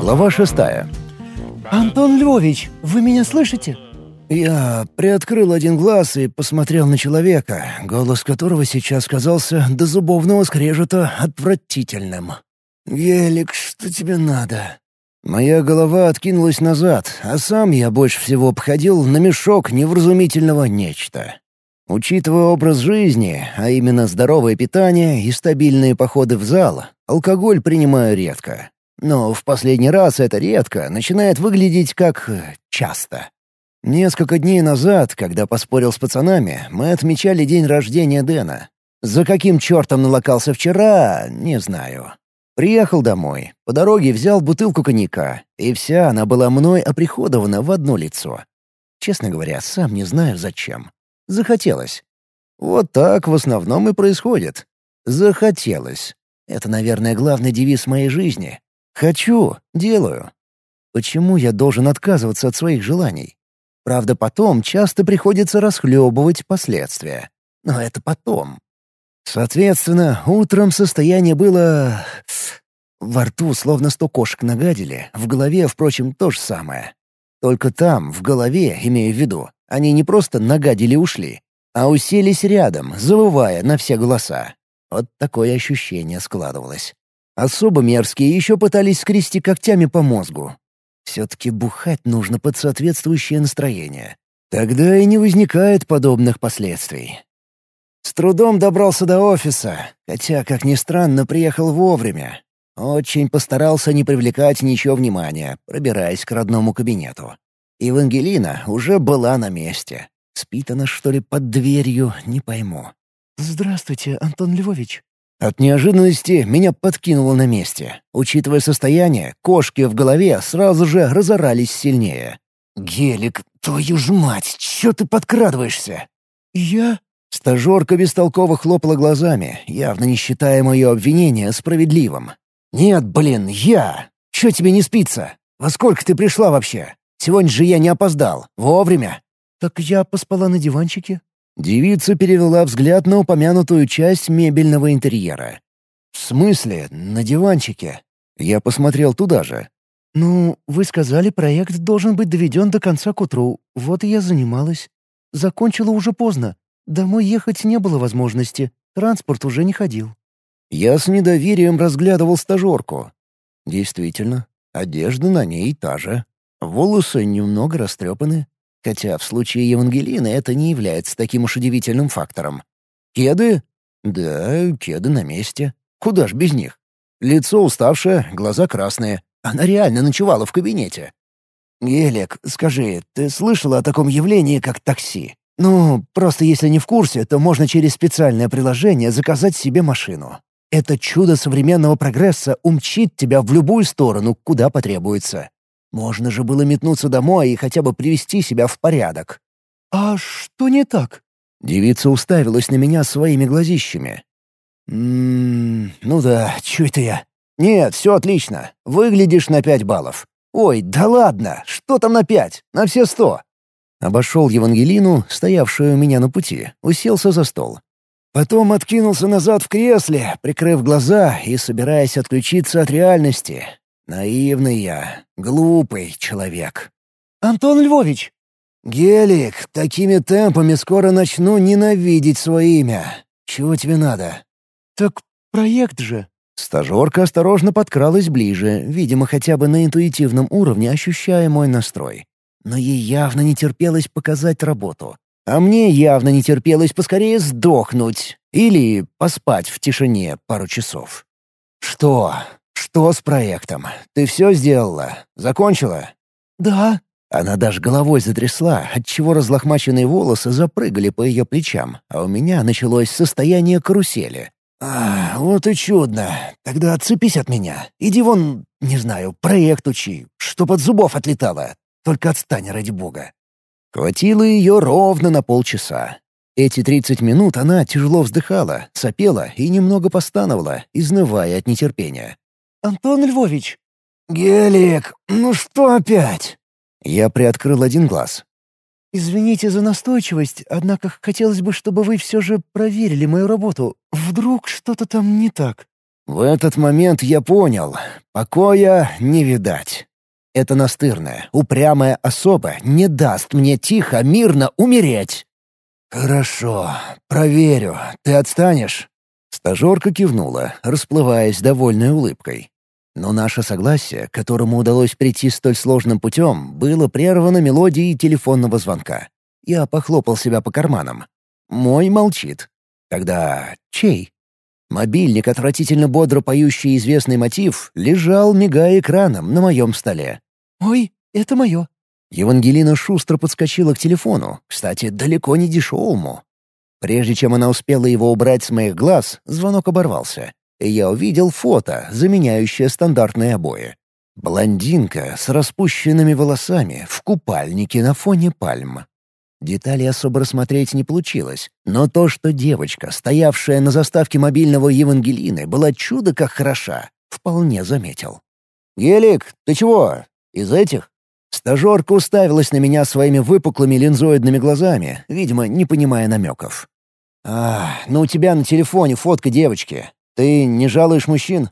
Глава шестая. «Антон Львович, вы меня слышите?» Я приоткрыл один глаз и посмотрел на человека, голос которого сейчас казался до зубовного скрежета отвратительным. «Гелик, что тебе надо?» Моя голова откинулась назад, а сам я больше всего походил на мешок невразумительного нечто. Учитывая образ жизни, а именно здоровое питание и стабильные походы в зал, алкоголь принимаю редко. Но в последний раз это редко начинает выглядеть как э, часто. Несколько дней назад, когда поспорил с пацанами, мы отмечали день рождения Дэна. За каким чертом налокался вчера, не знаю. Приехал домой, по дороге взял бутылку коньяка, и вся она была мной оприходована в одно лицо. Честно говоря, сам не знаю зачем. Захотелось. Вот так в основном и происходит. Захотелось. Это, наверное, главный девиз моей жизни. Хочу — делаю. Почему я должен отказываться от своих желаний? Правда, потом часто приходится расхлебывать последствия. Но это потом. Соответственно, утром состояние было... Во рту словно сто кошек нагадили, в голове, впрочем, то же самое. Только там, в голове, имею в виду, они не просто нагадили и ушли, а уселись рядом, завывая на все голоса. Вот такое ощущение складывалось. Особо мерзкие еще пытались скрести когтями по мозгу. Все-таки бухать нужно под соответствующее настроение. Тогда и не возникает подобных последствий. С трудом добрался до офиса, хотя, как ни странно, приехал вовремя. Очень постарался не привлекать ничего внимания, пробираясь к родному кабинету. Евангелина уже была на месте. Спит она, что ли, под дверью, не пойму. «Здравствуйте, Антон Львович». От неожиданности меня подкинуло на месте. Учитывая состояние, кошки в голове сразу же разорались сильнее. «Гелик, твою ж мать, чё ты подкрадываешься?» «Я...» Стажерка бестолково хлопала глазами, явно не считая мое обвинение справедливым. «Нет, блин, я! Чё тебе не спится? Во сколько ты пришла вообще? Сегодня же я не опоздал. Вовремя». «Так я поспала на диванчике». Девица перевела взгляд на упомянутую часть мебельного интерьера. «В смысле? На диванчике?» Я посмотрел туда же. «Ну, вы сказали, проект должен быть доведен до конца к утру. Вот и я занималась. Закончила уже поздно. Домой ехать не было возможности. Транспорт уже не ходил». Я с недоверием разглядывал стажерку. Действительно, одежда на ней та же. Волосы немного растрепаны, хотя в случае Евангелины это не является таким уж удивительным фактором. Кеды? Да, кеды на месте. Куда ж без них? Лицо уставшее, глаза красные. Она реально ночевала в кабинете. «Гелик, скажи, ты слышала о таком явлении, как такси? Ну, просто если не в курсе, то можно через специальное приложение заказать себе машину. Это чудо современного прогресса умчит тебя в любую сторону, куда потребуется. Можно же было метнуться домой и хотя бы привести себя в порядок. «А что не так?» Девица уставилась на меня своими глазищами. «Ммм, ну да, чё это я? Нет, все отлично. Выглядишь на пять баллов. Ой, да ладно, что там на пять? На все сто». Обошел Евангелину, стоявшую у меня на пути, уселся за стол. Потом откинулся назад в кресле, прикрыв глаза и собираясь отключиться от реальности, Наивный я, глупый человек. «Антон Львович!» «Гелик, такими темпами скоро начну ненавидеть свое имя. Чего тебе надо?» «Так проект же». Стажерка осторожно подкралась ближе, видимо, хотя бы на интуитивном уровне ощущая мой настрой. Но ей явно не терпелось показать работу. А мне явно не терпелось поскорее сдохнуть или поспать в тишине пару часов. «Что? «Что с проектом? Ты все сделала? Закончила?» «Да». Она даже головой затрясла, отчего разлохмаченные волосы запрыгали по ее плечам, а у меня началось состояние карусели. «А, вот и чудно. Тогда отцепись от меня. Иди вон, не знаю, проект учи, чтоб от зубов отлетало. Только отстань, ради бога». Хватило ее ровно на полчаса. Эти тридцать минут она тяжело вздыхала, сопела и немного постановала, изнывая от нетерпения. «Антон Львович!» «Гелик, ну что опять?» Я приоткрыл один глаз. «Извините за настойчивость, однако хотелось бы, чтобы вы все же проверили мою работу. Вдруг что-то там не так?» В этот момент я понял. Покоя не видать. Эта настырная, упрямая особа не даст мне тихо, мирно умереть. «Хорошо, проверю. Ты отстанешь?» Стажерка кивнула, расплываясь довольной улыбкой. Но наше согласие, которому удалось прийти столь сложным путем, было прервано мелодией телефонного звонка. Я похлопал себя по карманам. Мой молчит. Тогда чей? Мобильник, отвратительно бодро поющий известный мотив, лежал, мигая экраном, на моем столе. «Ой, это мое». Евангелина шустро подскочила к телефону, кстати, далеко не дешевому. Прежде чем она успела его убрать с моих глаз, звонок оборвался и я увидел фото, заменяющее стандартные обои. Блондинка с распущенными волосами в купальнике на фоне пальм. Детали особо рассмотреть не получилось, но то, что девочка, стоявшая на заставке мобильного Евангелины, была чудо как хороша, вполне заметил. «Гелик, ты чего? Из этих?» Стажерка уставилась на меня своими выпуклыми линзоидными глазами, видимо, не понимая намеков. «А, ну у тебя на телефоне фотка девочки. Ты не жалуешь мужчин?»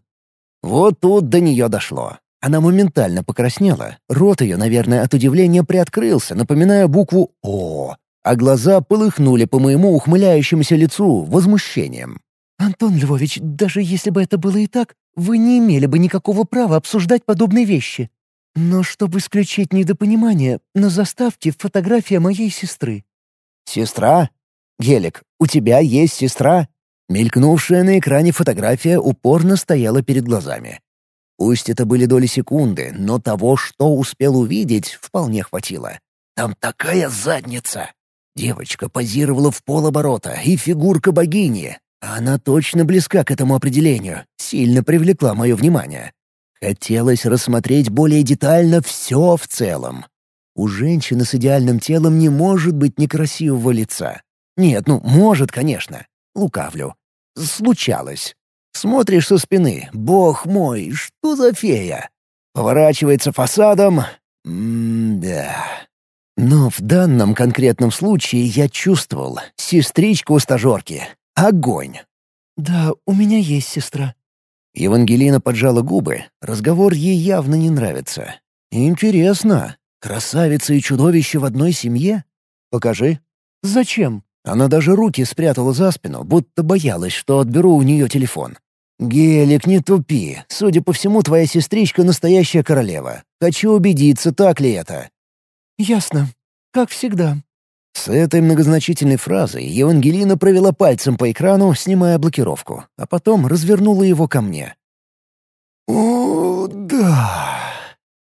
Вот тут до нее дошло. Она моментально покраснела, рот ее, наверное, от удивления приоткрылся, напоминая букву «О», а глаза полыхнули по моему ухмыляющемуся лицу возмущением. «Антон Львович, даже если бы это было и так, вы не имели бы никакого права обсуждать подобные вещи. Но чтобы исключить недопонимание, на заставке фотография моей сестры». «Сестра? Гелик, у тебя есть сестра?» Мелькнувшая на экране фотография упорно стояла перед глазами. Пусть это были доли секунды, но того, что успел увидеть, вполне хватило. Там такая задница! Девочка позировала в полоборота, и фигурка богини. Она точно близка к этому определению, сильно привлекла мое внимание. Хотелось рассмотреть более детально все в целом. У женщины с идеальным телом не может быть некрасивого лица. Нет, ну, может, конечно. Лукавлю случалось. Смотришь со спины, бог мой, что за фея? Поворачивается фасадом. М-да. Но в данном конкретном случае я чувствовал сестричку у стажерки. Огонь. «Да, у меня есть сестра». Евангелина поджала губы. Разговор ей явно не нравится. «Интересно. Красавица и чудовище в одной семье? Покажи». «Зачем?» Она даже руки спрятала за спину, будто боялась, что отберу у нее телефон. «Гелик, не тупи. Судя по всему, твоя сестричка — настоящая королева. Хочу убедиться, так ли это». «Ясно. Как всегда». С этой многозначительной фразой Евангелина провела пальцем по экрану, снимая блокировку, а потом развернула его ко мне. «О, да...»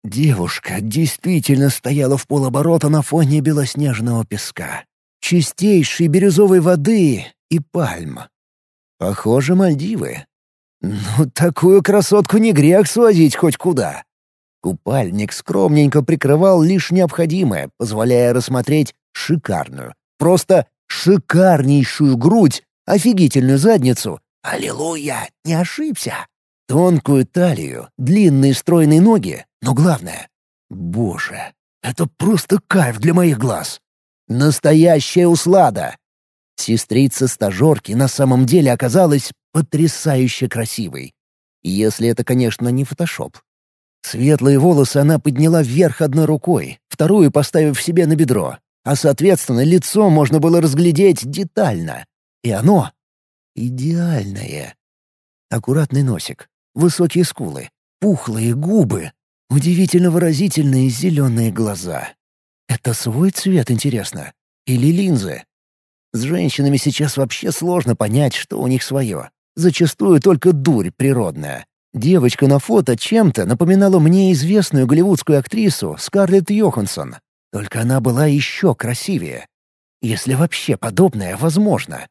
Девушка действительно стояла в полоборота на фоне белоснежного песка чистейшей бирюзовой воды и пальм. Похоже, Мальдивы. Ну, такую красотку не грех свозить хоть куда. Купальник скромненько прикрывал лишь необходимое, позволяя рассмотреть шикарную, просто шикарнейшую грудь, офигительную задницу. Аллилуйя, не ошибся. Тонкую талию, длинные стройные ноги, но главное — боже, это просто кайф для моих глаз. Настоящая услада! Сестрица стажерки на самом деле оказалась потрясающе красивой. Если это, конечно, не фотошоп. Светлые волосы она подняла вверх одной рукой, вторую поставив себе на бедро, а, соответственно, лицо можно было разглядеть детально. И оно идеальное. Аккуратный носик, высокие скулы, пухлые губы, удивительно выразительные зеленые глаза. Это свой цвет, интересно? Или линзы? С женщинами сейчас вообще сложно понять, что у них свое. Зачастую только дурь природная. Девочка на фото чем-то напоминала мне известную голливудскую актрису Скарлетт Йоханссон. Только она была еще красивее. Если вообще подобное возможно.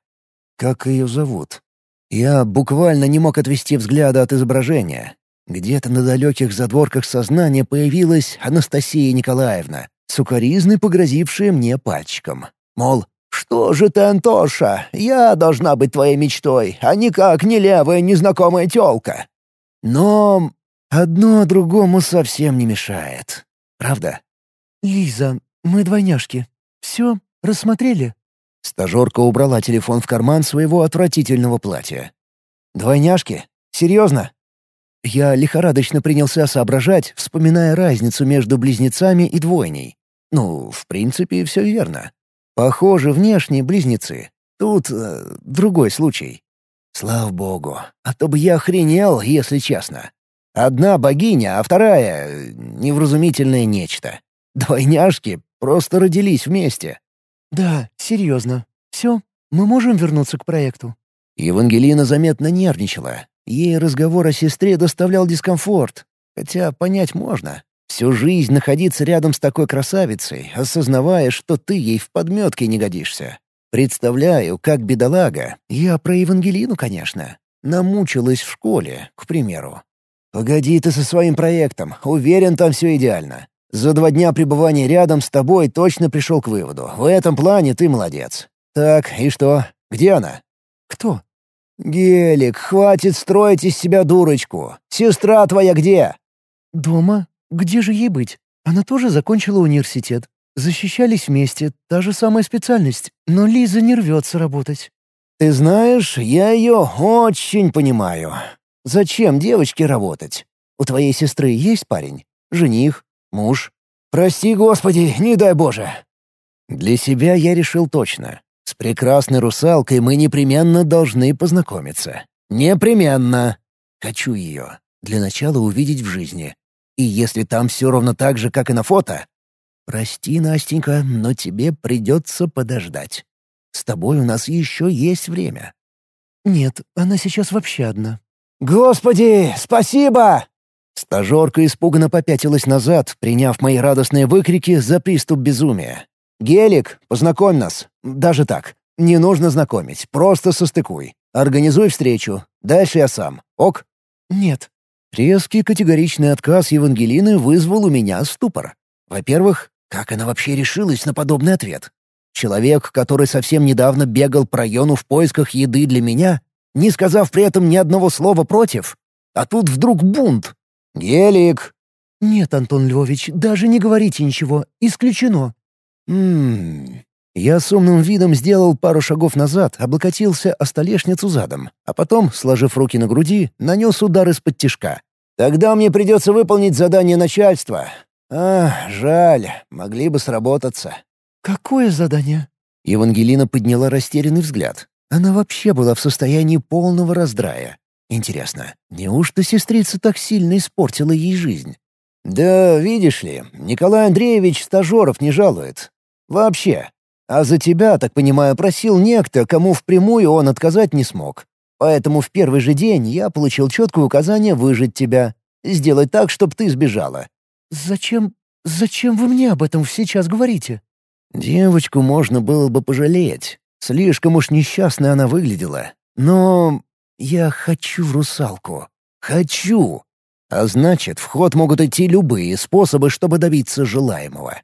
Как ее зовут? Я буквально не мог отвести взгляда от изображения. Где-то на далеких задворках сознания появилась Анастасия Николаевна, сукоризны погрозившие мне пальчиком. Мол, «Что же ты, Антоша, я должна быть твоей мечтой, а никак не левая незнакомая тёлка». Но одно другому совсем не мешает. Правда? «Лиза, мы двойняшки. Все, рассмотрели?» Стажерка убрала телефон в карман своего отвратительного платья. «Двойняшки? Серьезно?» Я лихорадочно принялся соображать, вспоминая разницу между близнецами и двойней. Ну, в принципе, все верно. Похоже, внешние близнецы. Тут э, другой случай. Слава богу, а то бы я охренел, если честно. Одна богиня, а вторая — невразумительное нечто. Двойняшки просто родились вместе. «Да, серьезно. Все, мы можем вернуться к проекту?» Евангелина заметно нервничала. Ей разговор о сестре доставлял дискомфорт. Хотя понять можно. Всю жизнь находиться рядом с такой красавицей, осознавая, что ты ей в подметке не годишься. Представляю, как бедолага, я про Евангелину, конечно, намучилась в школе, к примеру. «Погоди ты со своим проектом, уверен, там все идеально. За два дня пребывания рядом с тобой точно пришел к выводу. В этом плане ты молодец. Так, и что? Где она?» «Кто?» «Гелик, хватит строить из себя дурочку. Сестра твоя где?» «Дома. Где же ей быть? Она тоже закончила университет. Защищались вместе, та же самая специальность, но Лиза не рвется работать. «Ты знаешь, я ее очень понимаю. Зачем девочке работать? У твоей сестры есть парень? Жених? Муж? Прости, Господи, не дай Боже!» Для себя я решил точно. С прекрасной русалкой мы непременно должны познакомиться. Непременно. Хочу ее. Для начала увидеть в жизни. И если там все ровно так же, как и на фото, «Прости, Настенька, но тебе придется подождать. С тобой у нас еще есть время». «Нет, она сейчас вообще одна». «Господи, спасибо!» Стажерка испуганно попятилась назад, приняв мои радостные выкрики за приступ безумия. «Гелик, познакомь нас. Даже так. Не нужно знакомить, просто состыкуй. Организуй встречу. Дальше я сам. Ок?» «Нет». Резкий категоричный отказ Евангелины вызвал у меня ступор. Во-первых, как она вообще решилась на подобный ответ? Человек, который совсем недавно бегал по району в поисках еды для меня, не сказав при этом ни одного слова против. А тут вдруг бунт. «Гелик!» «Нет, Антон Львович, даже не говорите ничего. Исключено». «Ммм...» Я с умным видом сделал пару шагов назад, облокотился о столешницу задом, а потом, сложив руки на груди, нанес удар из-под тишка. «Тогда мне придется выполнить задание начальства. «А, жаль, могли бы сработаться». «Какое задание?» Евангелина подняла растерянный взгляд. Она вообще была в состоянии полного раздрая. Интересно, неужто сестрица так сильно испортила ей жизнь? «Да, видишь ли, Николай Андреевич стажеров не жалует. Вообще. А за тебя, так понимаю, просил некто, кому впрямую он отказать не смог. Поэтому в первый же день я получил четкое указание выжить тебя, сделать так, чтобы ты сбежала. «Зачем... зачем вы мне об этом сейчас говорите?» Девочку можно было бы пожалеть. Слишком уж несчастной она выглядела. Но я хочу русалку. Хочу. А значит, в ход могут идти любые способы, чтобы добиться желаемого.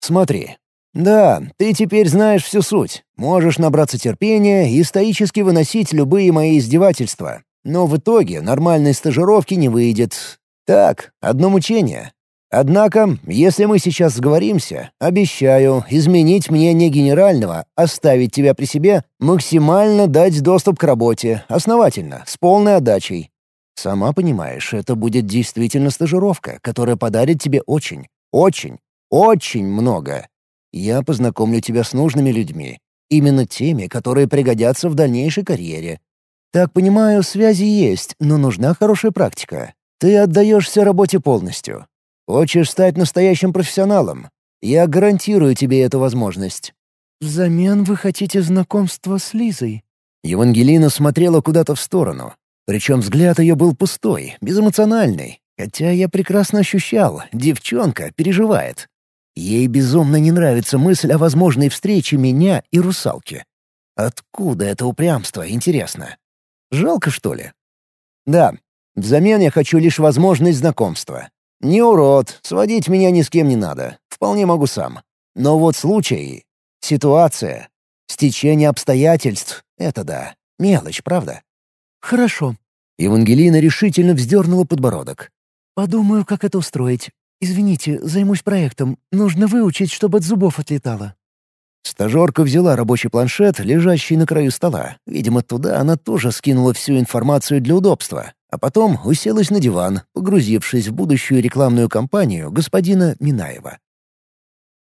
Смотри. Да, ты теперь знаешь всю суть. Можешь набраться терпения и стоически выносить любые мои издевательства. Но в итоге нормальной стажировки не выйдет. Так, одно мучение. Однако, если мы сейчас сговоримся, обещаю изменить мне не генерального, оставить тебя при себе, максимально дать доступ к работе, основательно, с полной отдачей. Сама понимаешь, это будет действительно стажировка, которая подарит тебе очень, очень, очень много. Я познакомлю тебя с нужными людьми, именно теми, которые пригодятся в дальнейшей карьере. Так понимаю, связи есть, но нужна хорошая практика. Ты отдаешься работе полностью, Хочешь стать настоящим профессионалом? Я гарантирую тебе эту возможность». «Взамен вы хотите знакомства с Лизой?» Евангелина смотрела куда-то в сторону. Причем взгляд ее был пустой, безэмоциональный. Хотя я прекрасно ощущал, девчонка переживает. Ей безумно не нравится мысль о возможной встрече меня и русалки. Откуда это упрямство, интересно? Жалко, что ли? Да, взамен я хочу лишь возможность знакомства. Не урод, сводить меня ни с кем не надо. Вполне могу сам. Но вот случай, ситуация, стечение обстоятельств — это да, мелочь, правда? Хорошо. Евангелина решительно вздернула подбородок. Подумаю, как это устроить. «Извините, займусь проектом. Нужно выучить, чтобы от зубов отлетало». Стажерка взяла рабочий планшет, лежащий на краю стола. Видимо, туда она тоже скинула всю информацию для удобства. А потом уселась на диван, погрузившись в будущую рекламную кампанию господина Минаева.